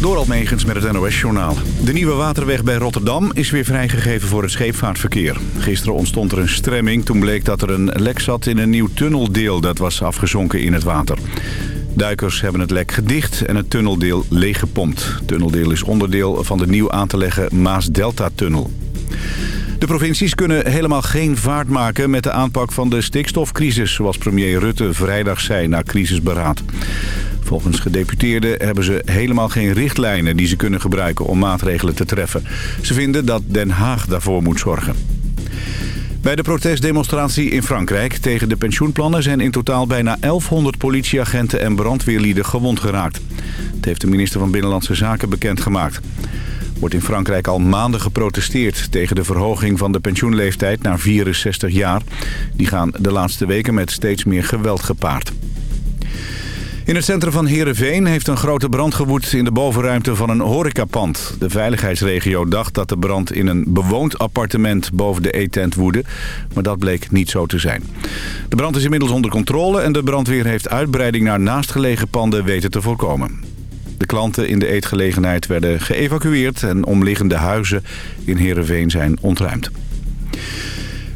Door Almegens met het NOS-journaal. De nieuwe waterweg bij Rotterdam is weer vrijgegeven voor het scheepvaartverkeer. Gisteren ontstond er een stremming toen bleek dat er een lek zat in een nieuw tunneldeel dat was afgezonken in het water. Duikers hebben het lek gedicht en het tunneldeel leeggepompt. Het tunneldeel is onderdeel van de nieuw aan te leggen Maas-Delta-tunnel. De provincies kunnen helemaal geen vaart maken met de aanpak van de stikstofcrisis... zoals premier Rutte vrijdag zei na crisisberaad. Volgens gedeputeerden hebben ze helemaal geen richtlijnen die ze kunnen gebruiken om maatregelen te treffen. Ze vinden dat Den Haag daarvoor moet zorgen. Bij de protestdemonstratie in Frankrijk tegen de pensioenplannen zijn in totaal bijna 1100 politieagenten en brandweerlieden gewond geraakt. Dat heeft de minister van Binnenlandse Zaken bekendgemaakt. Wordt in Frankrijk al maanden geprotesteerd tegen de verhoging van de pensioenleeftijd naar 64 jaar. Die gaan de laatste weken met steeds meer geweld gepaard. In het centrum van Heerenveen heeft een grote brand gewoed in de bovenruimte van een horecapand. De veiligheidsregio dacht dat de brand in een bewoond appartement boven de eetent woedde, maar dat bleek niet zo te zijn. De brand is inmiddels onder controle en de brandweer heeft uitbreiding naar naastgelegen panden weten te voorkomen. De klanten in de eetgelegenheid werden geëvacueerd en omliggende huizen in Heerenveen zijn ontruimd.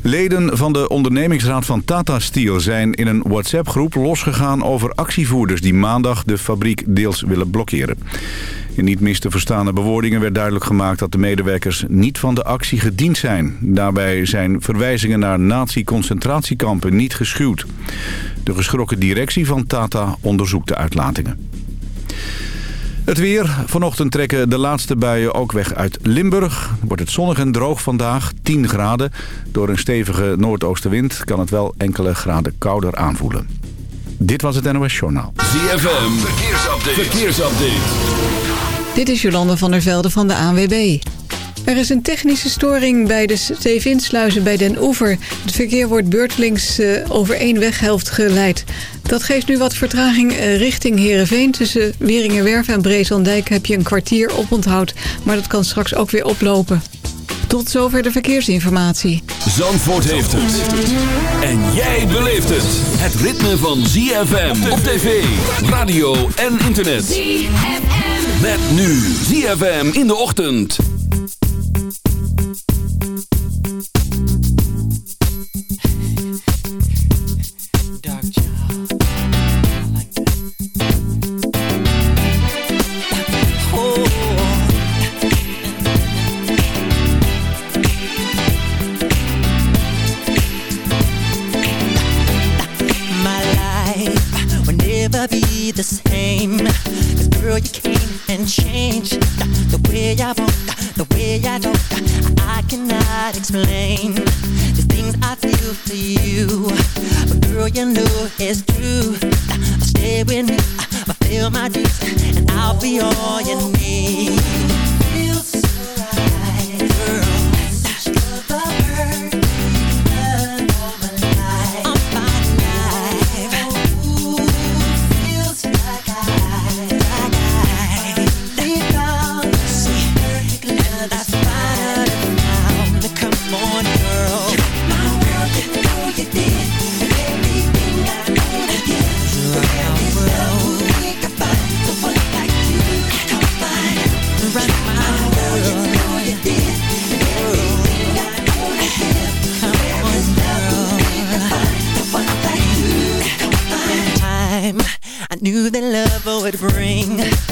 Leden van de ondernemingsraad van Tata Steel zijn in een WhatsApp-groep losgegaan over actievoerders die maandag de fabriek deels willen blokkeren. In niet mis te verstaande bewoordingen werd duidelijk gemaakt dat de medewerkers niet van de actie gediend zijn. Daarbij zijn verwijzingen naar nazi-concentratiekampen niet geschuwd. De geschrokken directie van Tata onderzoekt de uitlatingen. Het weer. Vanochtend trekken de laatste buien ook weg uit Limburg. Wordt het zonnig en droog vandaag, 10 graden. Door een stevige noordoostenwind kan het wel enkele graden kouder aanvoelen. Dit was het NOS Journaal. ZFM, verkeersupdate. verkeersupdate. Dit is Jolande van der Velde van de ANWB. Er is een technische storing bij de Zeevinsluizen bij Den Oever. Het verkeer wordt beurtelings uh, over één weghelft geleid. Dat geeft nu wat vertraging uh, richting Heerenveen. Tussen Weringenwerf en Breeslandijk heb je een kwartier oponthoud. Maar dat kan straks ook weer oplopen. Tot zover de verkeersinformatie. Zandvoort heeft het. En jij beleeft het. Het ritme van ZFM op tv, radio en internet. ZFM. Met nu ZFM in de ochtend. Knew that love would bring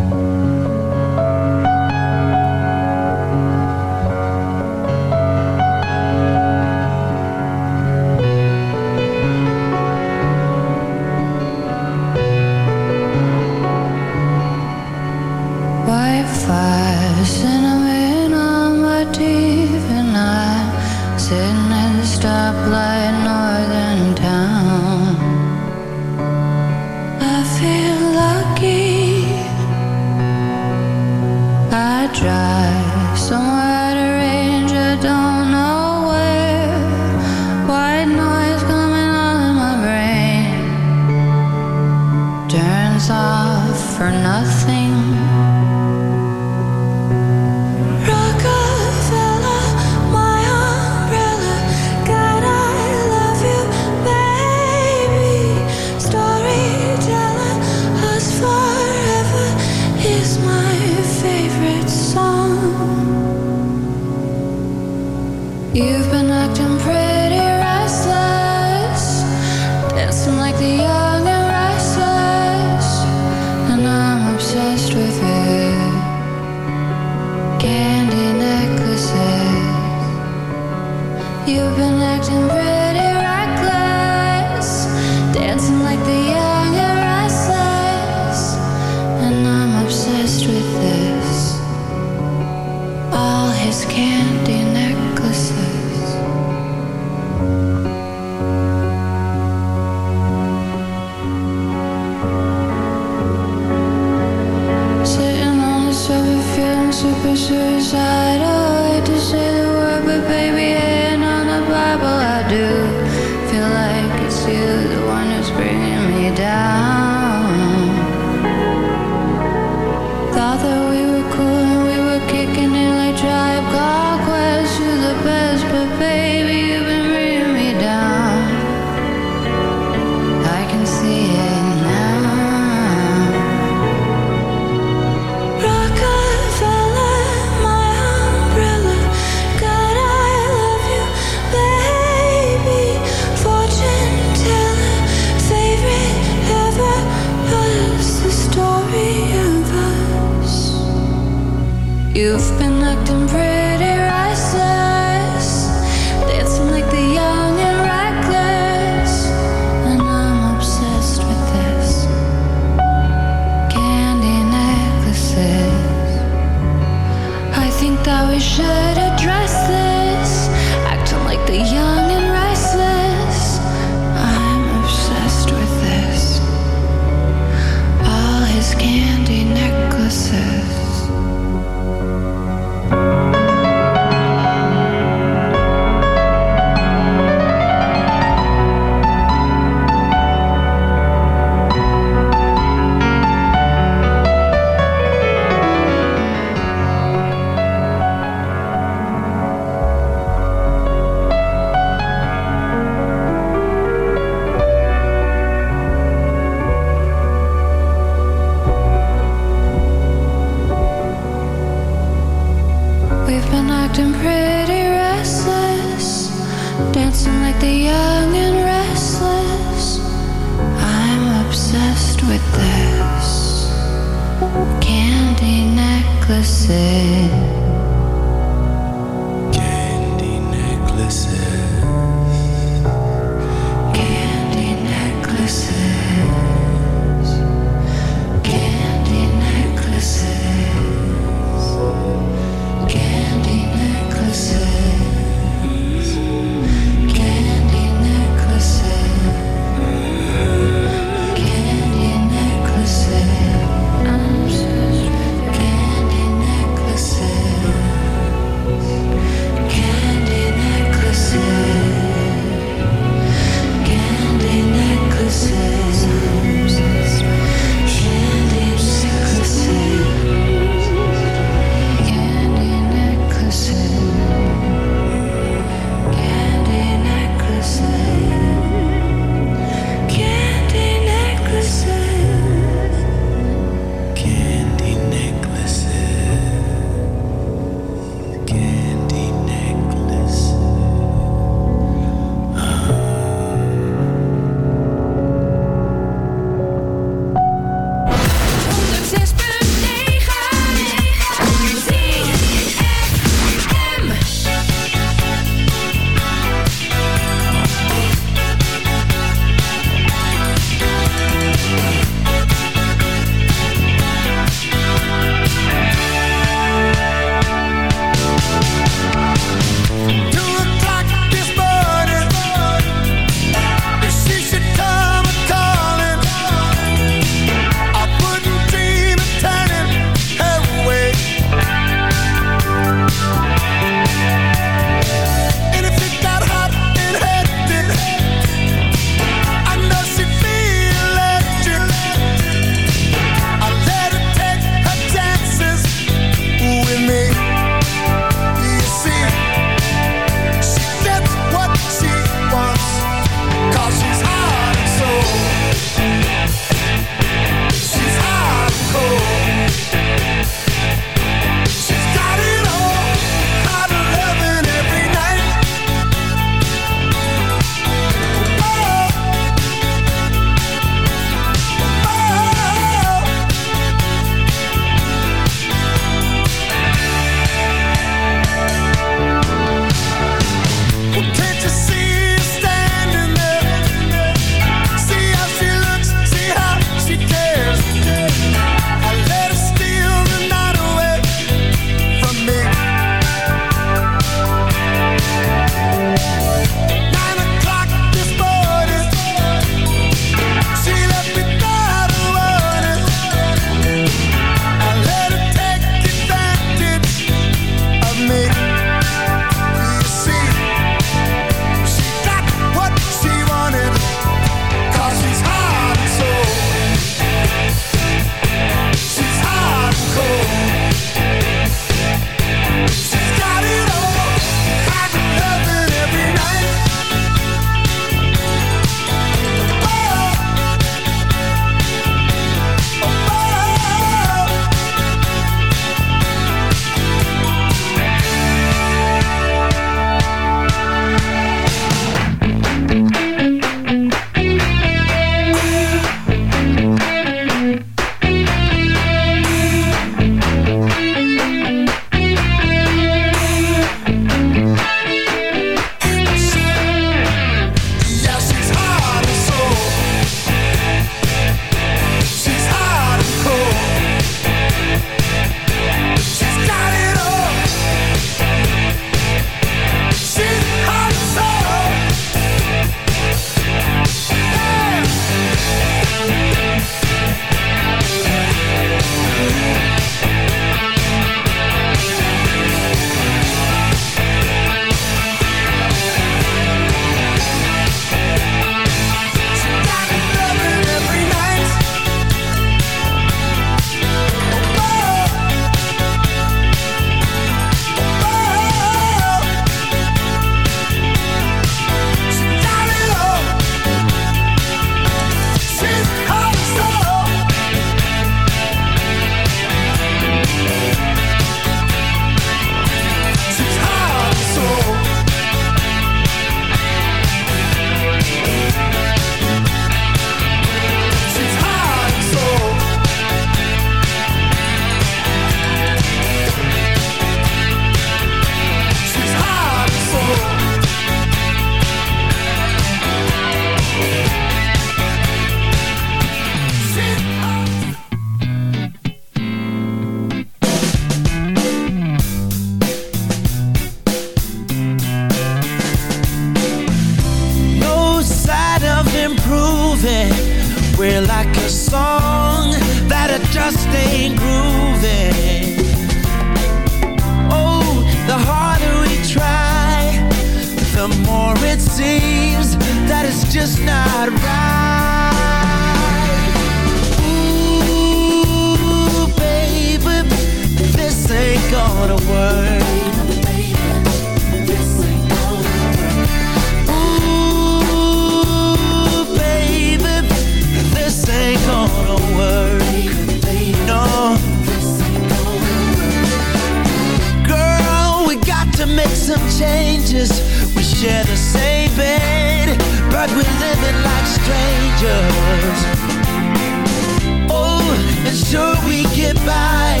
and sure we get by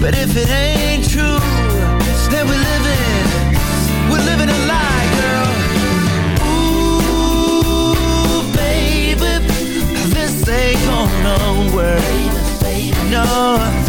But if it ain't true Then we're living We're living a lie, girl. Ooh, baby This ain't gonna work. No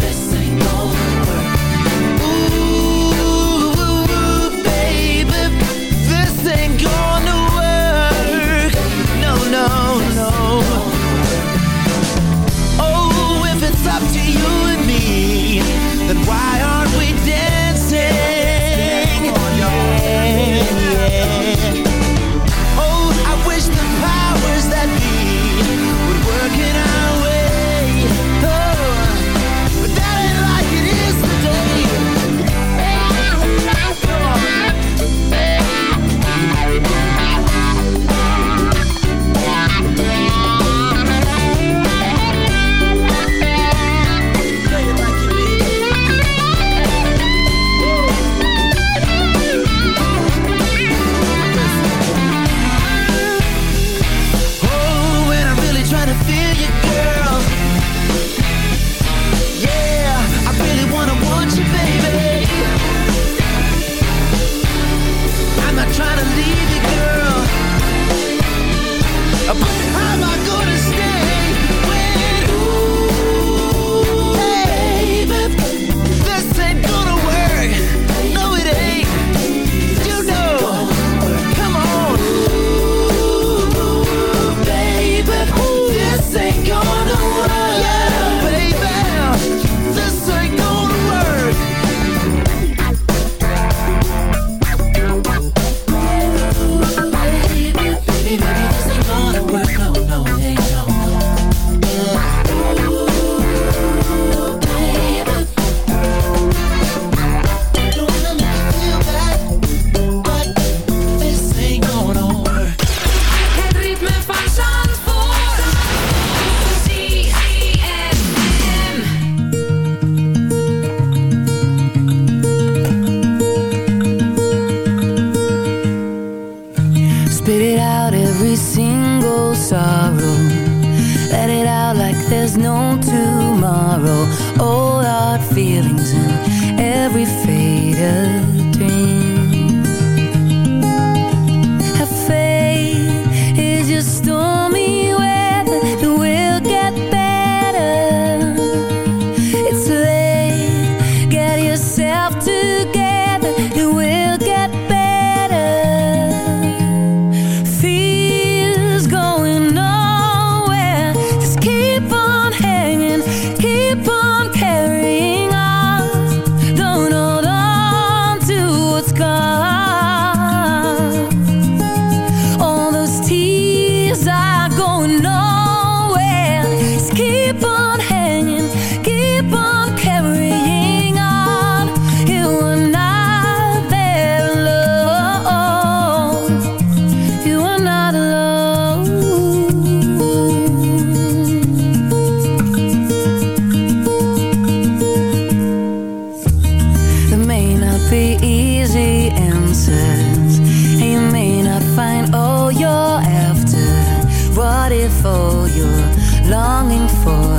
longing for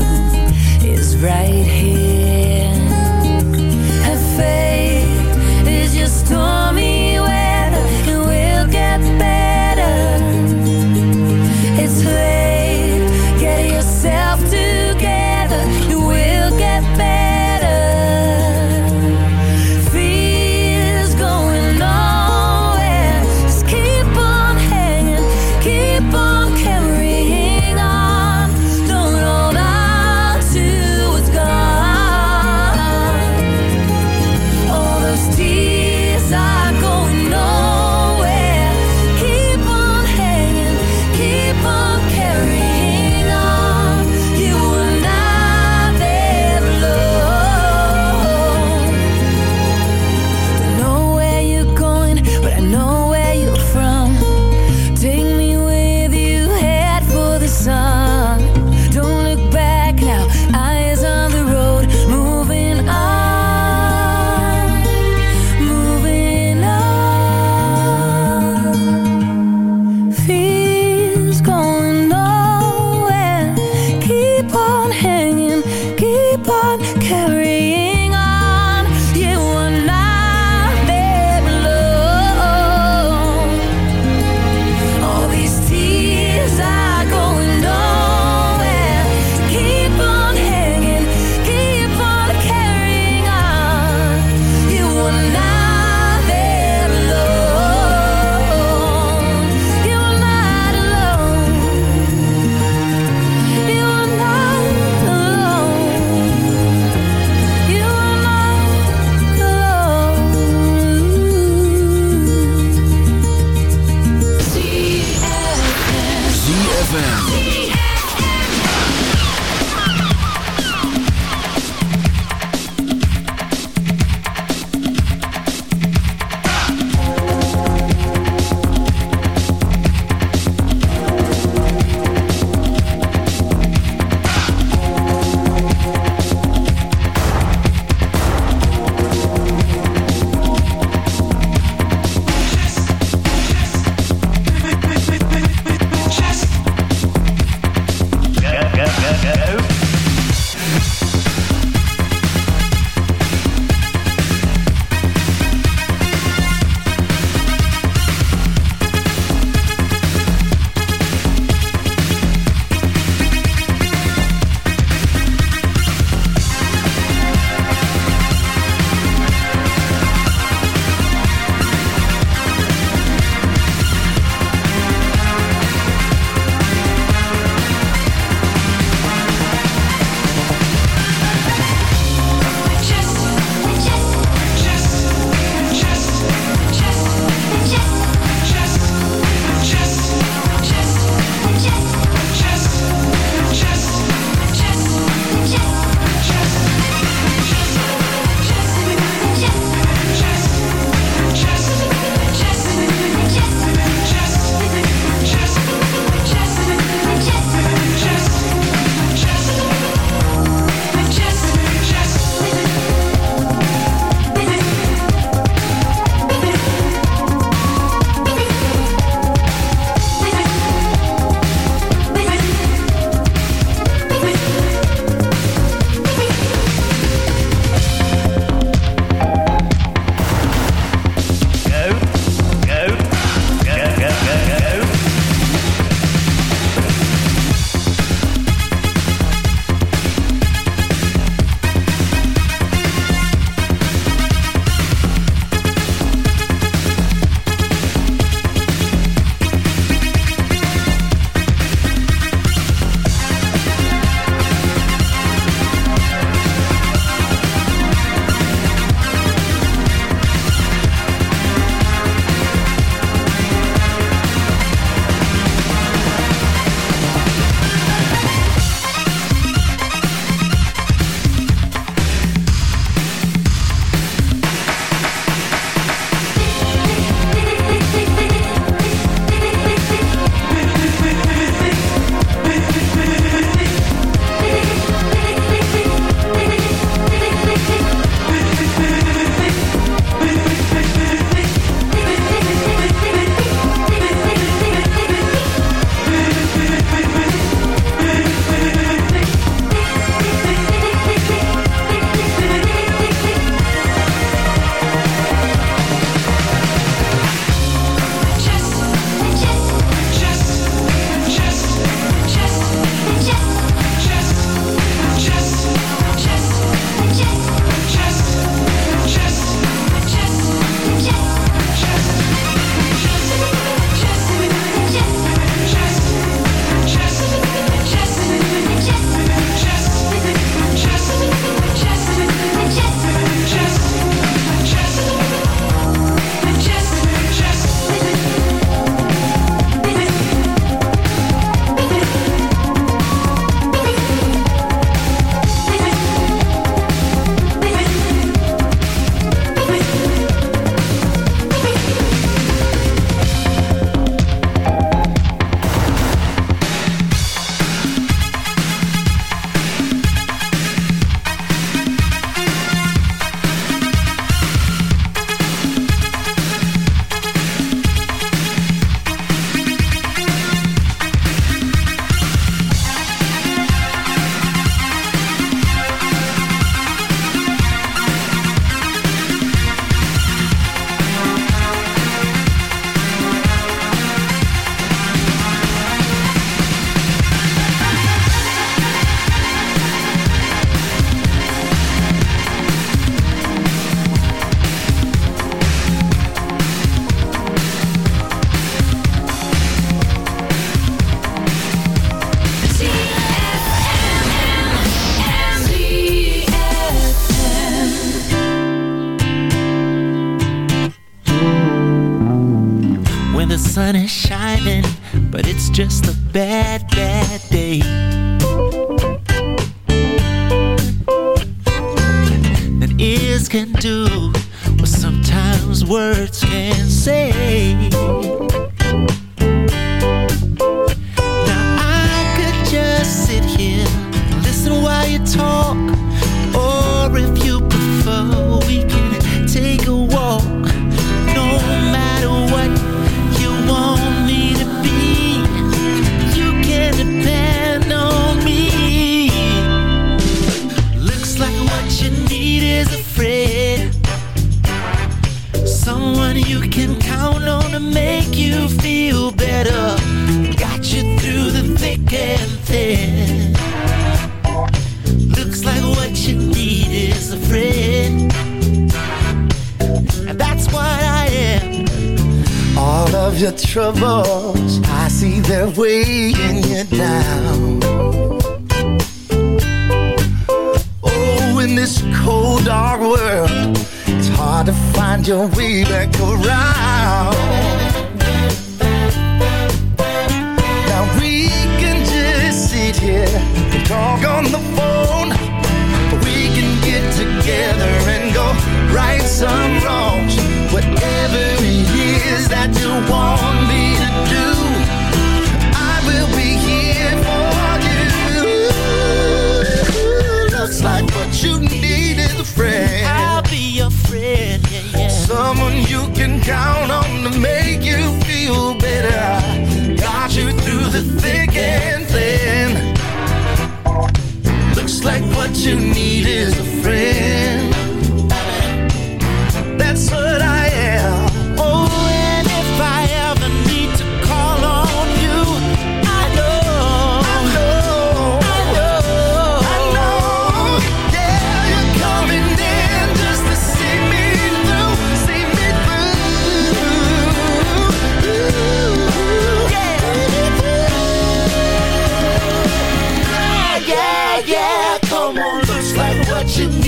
is right here.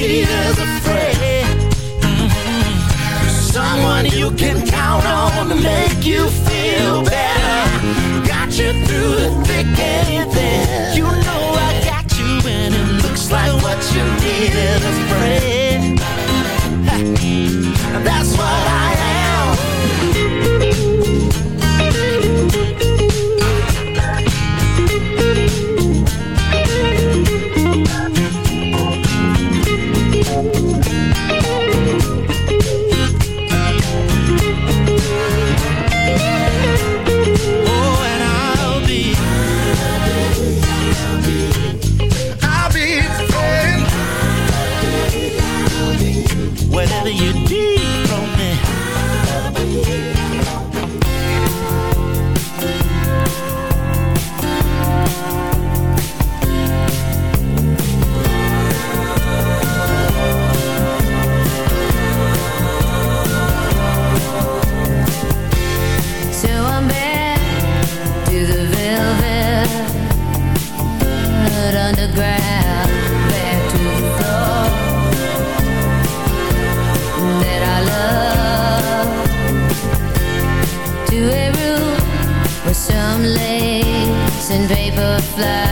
is afraid. Mm. Someone you can count on to make you feel better. Got you through the thick and thin. You know I got you, and it looks like what you need is a friend. That's what I fly.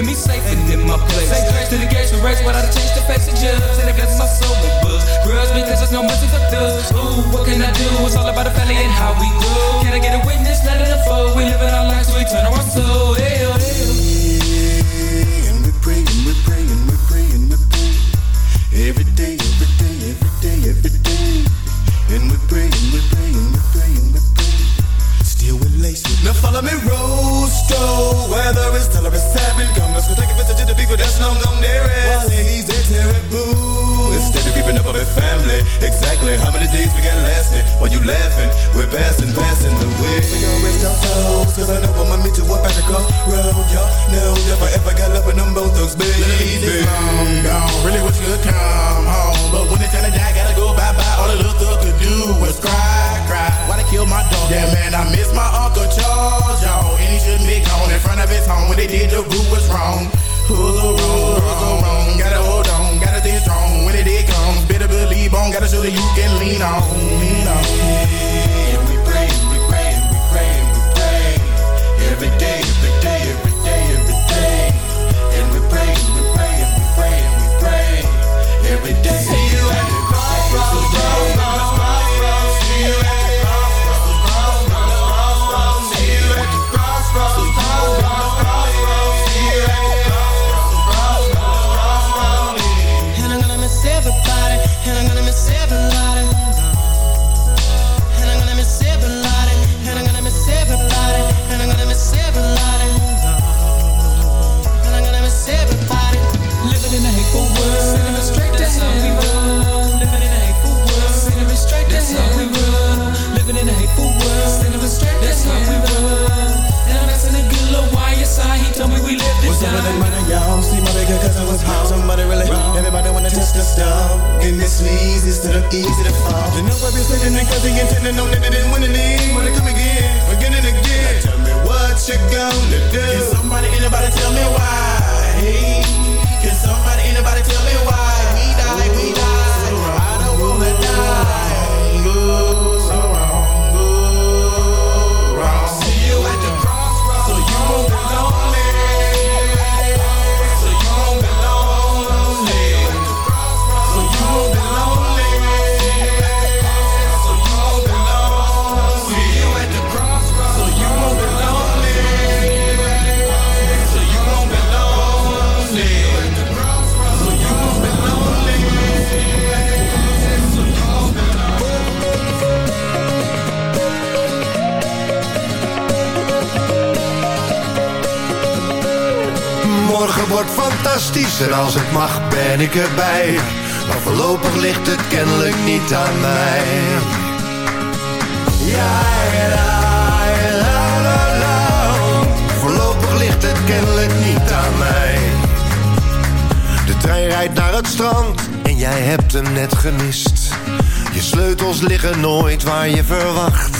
Been me safe and in my place. Say grace to the gates of race, but I change the face of judge. And I got my soul in books. Grudge because there's no mercy for thugs. Ooh, what can I do? It's all about the family and how we grow. Can I get a witness? Let it unfold. We live in our lives, so we turn our soul. Hey. Oh, oh. And we pray and we pray and we pray and we pray. Every day, every day, every day, every day. And we're praying, we're praying, we're praying, we're praying. Still we're lacing. Now follow me, Rose, Weather is still a seven people that's long gone nearest. While ladies, they terrible. Instead of keeping up with family. Exactly how many days we got lasting? While you laughing, we're passing, passing the way. We gon' rest our souls, cause I know I'ma meet you up at the crossroad. Y'all know if I ever got love with them both thugs, baby. Ladies, long gone. Really wish you could come home. But when it's time to die, gotta go bye-bye. All the little thug could do was cry, cry. Why they kill my dog? Yeah, man, I miss my Uncle Charles, y'all. And he shouldn't be gone in front of his home. When they did, the group was wrong. Who's so wrong? Who's so wrong? Gotta hold on, gotta stay strong. When it, day comes, better believe on. Gotta show that you can lean on, lean on. And we praying, we praying, we praying, we day, every day, every day, my bigger cousin was home. Somebody really, everybody wanna test the stuff. And this leads instead of easy to fall. You know I've been sitting and cause he intended no they didn't win any. Wanna come again, again and again. Now Tell me what you gonna do. Can somebody, anybody tell me why? Hey, can somebody, anybody tell me why? Wordt fantastisch en als het mag ben ik erbij. Maar voorlopig ligt het kennelijk niet aan mij. Ja, la, la, la, la. Voorlopig ligt het kennelijk niet aan mij. De trein rijdt naar het strand en jij hebt hem net gemist. Je sleutels liggen nooit waar je verwacht.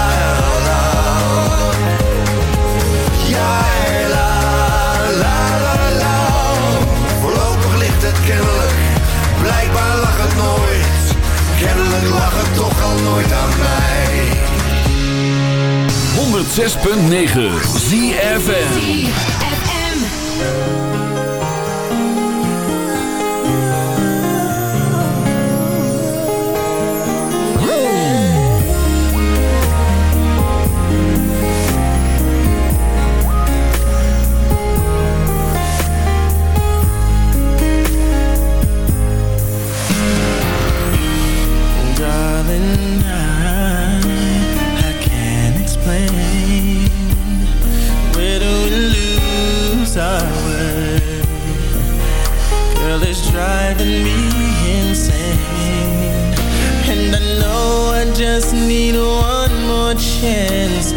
Kennelijk lag het toch al nooit aan mij. 106.9 ZFM. Darling, just need one more chance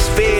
Space.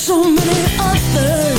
so many others.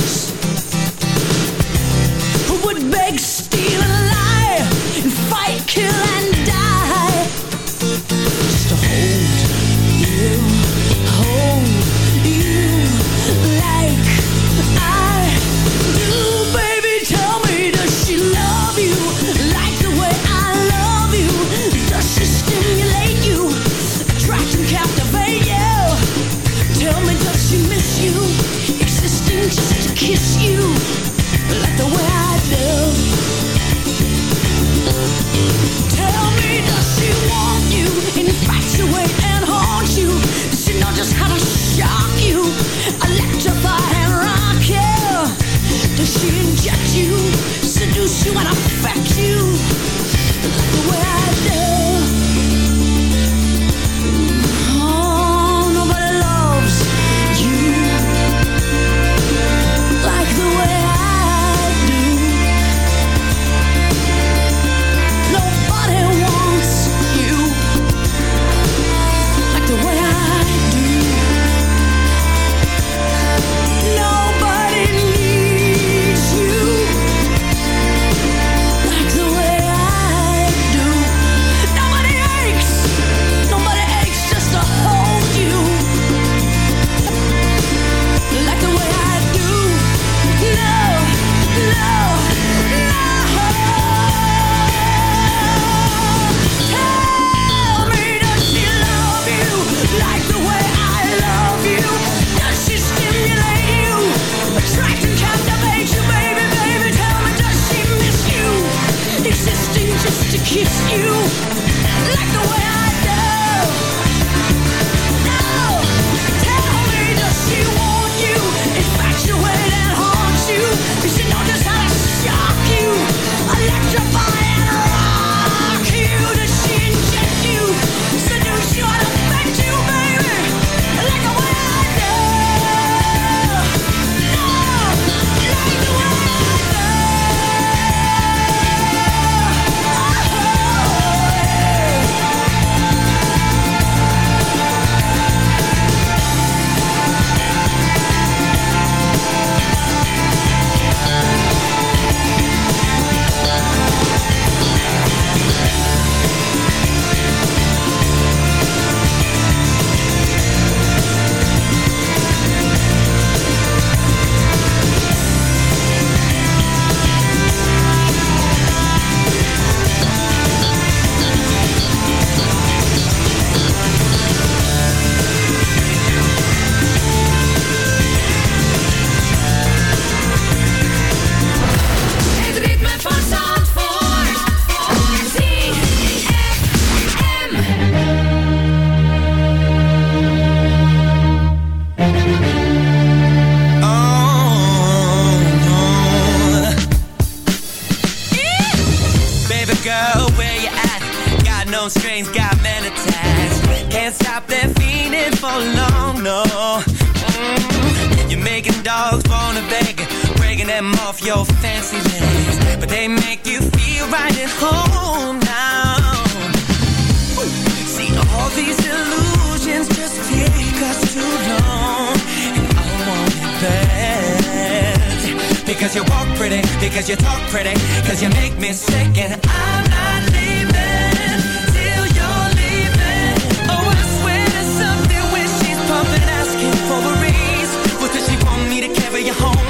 Because you walk pretty, because you talk pretty, because you make me sick, and I'm not leaving till you're leaving. Oh, I swear to something when she's pumping, asking for a raise. What does she want me to carry you home?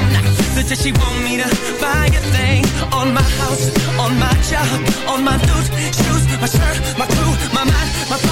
Does she want me to buy a thing on my house, on my job, on my boots, shoes, my shirt, my crew, my mind, my father's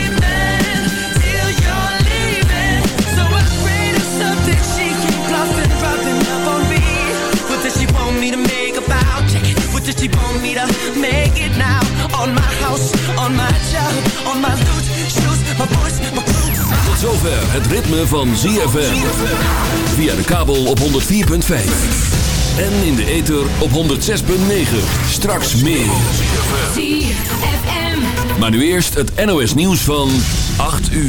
want me to make it now? On my house, on my job, on my loot, shoes, my voice, my crew. Tot zover het ritme van ZFM. Via de kabel op 104.5. En in de ether op 106.9. Straks meer. ZFM. Maar nu eerst het NOS nieuws van 8 uur.